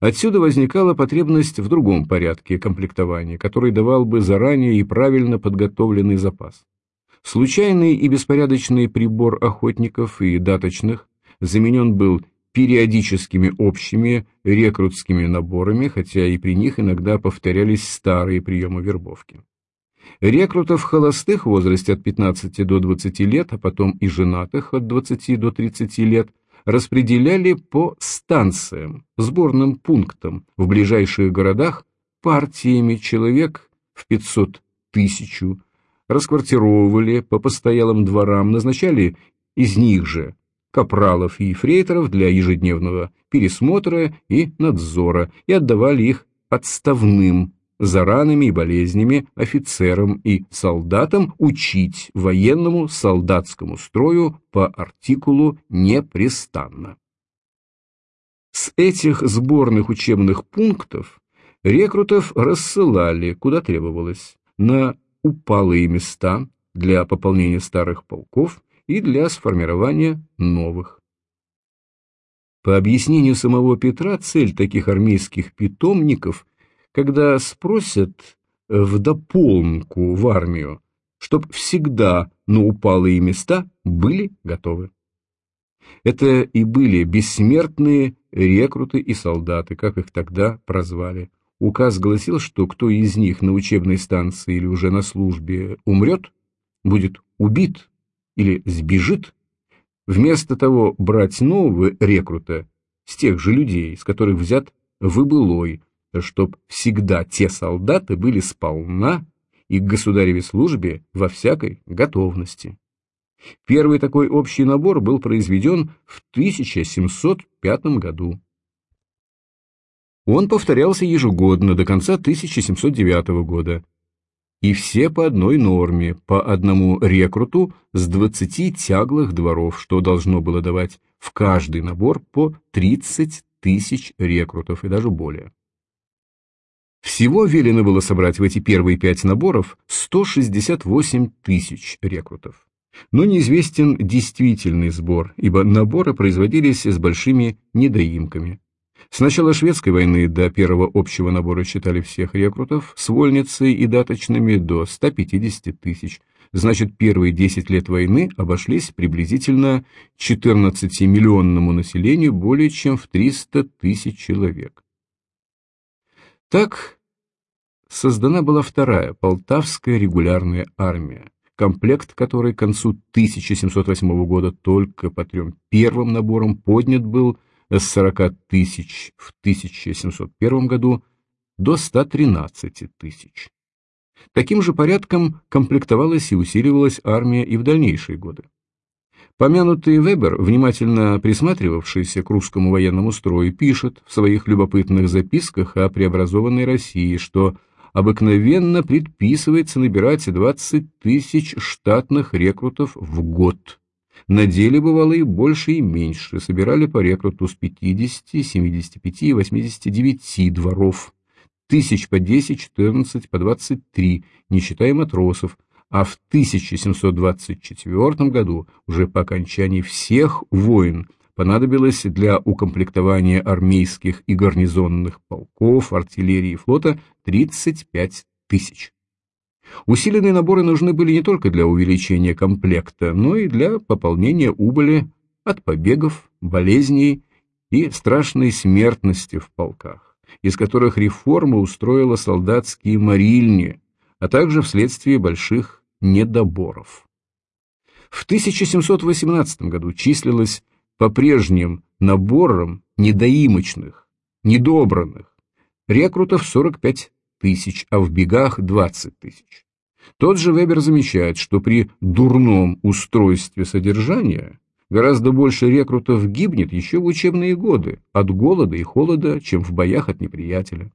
Отсюда возникала потребность в другом порядке комплектования, который давал бы заранее и правильно подготовленный запас. Случайный и беспорядочный прибор охотников и даточных заменен был периодическими общими рекрутскими наборами, хотя и при них иногда повторялись старые приемы вербовки. Рекрутов холостых в возрасте от 15 до 20 лет, а потом и женатых от 20 до 30 лет, распределяли по станциям, сборным пунктам в ближайших городах партиями человек в 500 тысячу, расквартировывали по постоялым дворам, назначали из них же капралов и ефрейторов для ежедневного пересмотра и надзора и отдавали их отставным за ранами и болезнями офицерам и солдатам учить военному солдатскому строю по артикулу непрестанно. С этих сборных учебных пунктов рекрутов рассылали, куда требовалось, на упалые места для пополнения старых полков и для сформирования новых. По объяснению самого Петра, цель таких армейских питомников, когда спросят в дополнку в армию, чтоб всегда на упалые места были готовы. Это и были бессмертные рекруты и солдаты, как их тогда прозвали. Указ гласил, что кто из них на учебной станции или уже на службе умрет, будет убит или сбежит, вместо того брать нового рекрута с тех же людей, с которых взят выбылой, чтоб всегда те солдаты были сполна и к государеве службе во всякой готовности. Первый такой общий набор был произведен в 1705 году. Он повторялся ежегодно до конца 1709 года. И все по одной норме, по одному рекруту с 20 тяглых дворов, что должно было давать в каждый набор по 30 тысяч рекрутов и даже более. Всего велено было собрать в эти первые пять наборов 168 тысяч рекрутов. Но неизвестен действительный сбор, ибо наборы производились с большими недоимками. С начала шведской войны до первого общего набора считали всех рекрутов с вольницей и даточными до 150 тысяч. Значит, первые 10 лет войны обошлись приблизительно 14-миллионному населению более чем в 300 тысяч человек. Так создана была вторая Полтавская регулярная армия, комплект которой к концу 1708 года только по трем первым наборам поднят был с 40 тысяч в 1701 году до 113 тысяч. Таким же порядком комплектовалась и усиливалась армия и в дальнейшие годы. Помянутый Вебер, внимательно присматривавшийся к русскому военному строю, пишет в своих любопытных записках о преобразованной России, что обыкновенно предписывается набирать 20 тысяч штатных рекрутов в год. На деле бывало и больше, и меньше. Собирали по рекруту с 50, 75 и 89 дворов. Тысяч по 10, 14, по 23, не считая матросов. А в 1724 году, уже по окончании всех войн, понадобилось для укомплектования армейских и гарнизонных полков, артиллерии и флота 35 тысяч. Усиленные наборы нужны были не только для увеличения комплекта, но и для пополнения убыли от побегов, болезней и страшной смертности в полках, из которых реформа устроила солдатские морильни, а также вследствие больших недоборов. В 1718 году числилось по прежним наборам недоимочных, недобранных, рекрутов 45 тысяч, а в бегах 20 тысяч. Тот же Вебер замечает, что при дурном устройстве содержания гораздо больше рекрутов гибнет еще в учебные годы от голода и холода, чем в боях от неприятеля.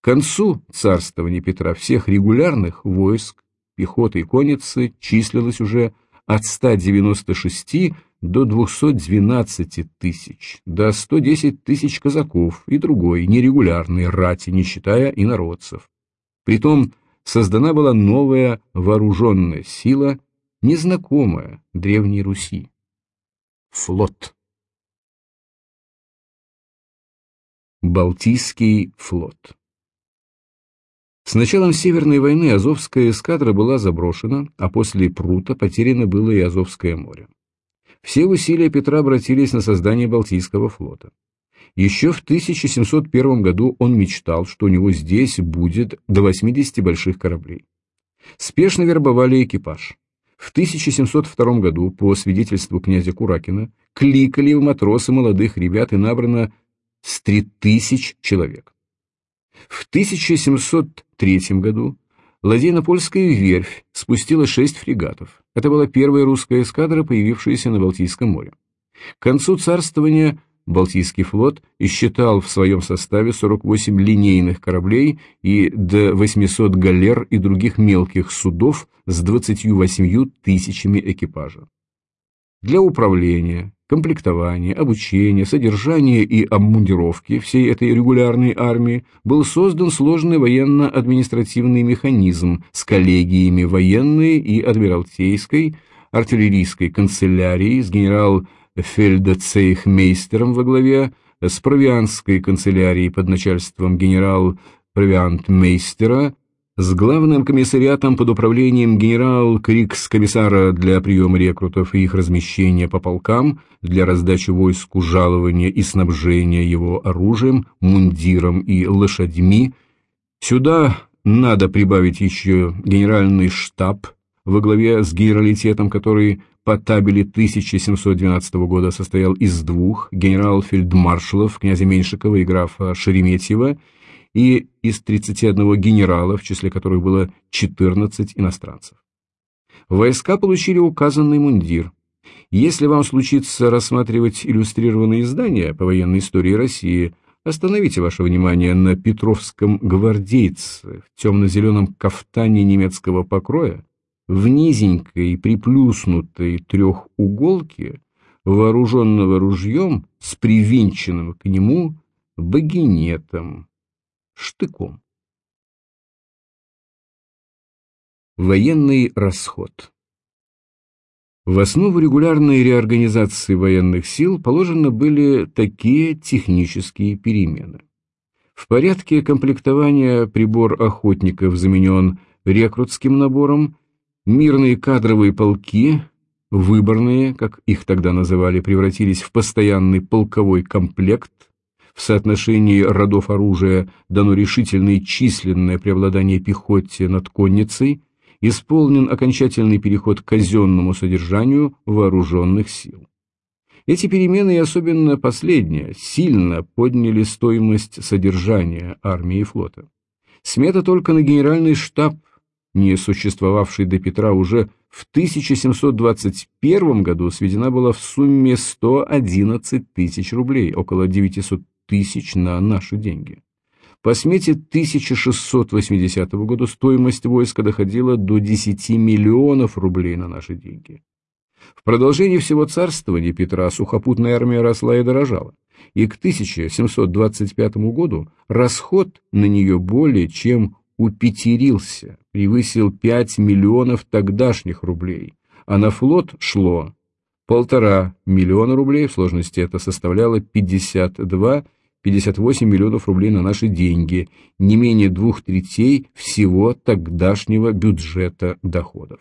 К концу царствования Петра всех регулярных войск, пехоты и конницы числилось уже от 196 до 212 тысяч, до 110 тысяч казаков и другой нерегулярной рати, не считая инородцев. Притом создана была новая вооруженная сила, незнакомая Древней Руси. Флот. Балтийский флот С началом Северной войны Азовская эскадра была заброшена, а после Прута потеряно было и Азовское море. Все усилия Петра обратились на создание Балтийского флота. Еще в 1701 году он мечтал, что у него здесь будет до 80 больших кораблей. Спешно вербовали экипаж. В 1702 году, по свидетельству князя Куракина, кликали в матросы молодых ребят и набрано с 3000 человек. В 1703 году Ладейно-Польская верфь спустила шесть фрегатов. Это была первая русская эскадра, появившаяся на Балтийском море. К концу царствования Балтийский флот исчитал в своем составе 48 линейных кораблей и до 800 галер и других мелких судов с 28 тысячами экипажа. Для управления, комплектования, обучения, содержания и обмундировки всей этой регулярной армии был создан сложный военно-административный механизм с коллегиями военной и адмиралтейской, артиллерийской канцелярией с генерал-фельдцейхмейстером во главе, с провианской канцелярией под начальством генерал-провиантмейстера, с главным комиссариатом под управлением генерал-крикс-комиссара для приема рекрутов и их размещения по полкам, для раздачи войску жалования и снабжения его оружием, мундиром и лошадьми. Сюда надо прибавить еще генеральный штаб во главе с генералитетом, который по табели 1712 года состоял из двух генерал-фельдмаршалов князя Меньшикова и графа Шереметьева и из 31 генерала, в числе которых было 14 иностранцев. Войска получили указанный мундир. Если вам случится рассматривать иллюстрированные издания по военной истории России, остановите ваше внимание на Петровском гвардейце в темно-зеленом кафтане немецкого покроя, в низенькой приплюснутой трехуголке, вооруженного ружьем с привинченным к нему багинетом штыком. Военный расход В основу регулярной реорганизации военных сил положены были такие технические перемены. В порядке комплектования прибор охотников заменен рекрутским набором, мирные кадровые полки, выборные, как их тогда называли, превратились в постоянный полковой комплект – в соотношении родов оружия дано решительное численное преобладание пехоте над конницей, исполнен окончательный переход к казенному содержанию вооруженных сил. Эти перемены, и особенно последняя, сильно подняли стоимость содержания армии и флота. Смета только на генеральный штаб, не существовавший до Петра уже в 1721 году, сведена была в сумме 111 тысяч рублей, около 900 тысяч на наши деньги. По смете 1680 года стоимость войска доходила до 10 миллионов рублей на наши деньги. В продолжении всего царствования Петра сухопутная армия росла и дорожала, и к 1725 году расход на нее более чем упетерился, превысил 5 миллионов тогдашних рублей, а на флот шло полтора миллиона рублей, в сложности это составляло 52 58 миллионов рублей на наши деньги, не менее двух третей всего тогдашнего бюджета доходов.